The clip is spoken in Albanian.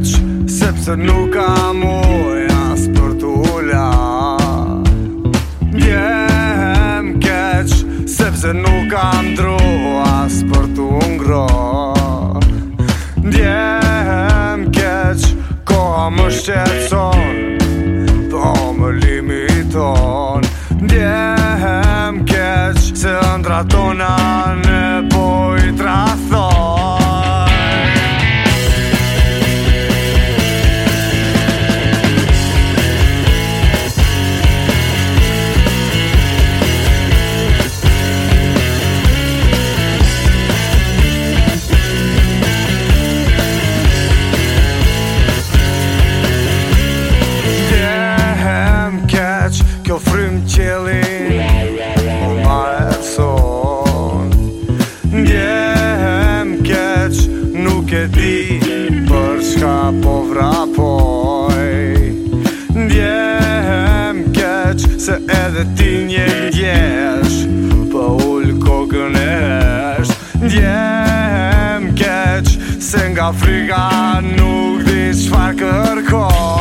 veç Sepse nuk ka muaj as për t'ula Djehem keq Sepse nuk ka ndru as për t'ungro Djehem keq Koha më shqetson Po më limiton Djehem keq Se ëndra tona qëllë Po ma e thon Gjehem keq Nuk e di Për shka po vrapoj Gjehem keq Se edhe ti një gjesh Po ullë kokën e esh Gjehem keq Se nga frika Nuk di shfar kërkoj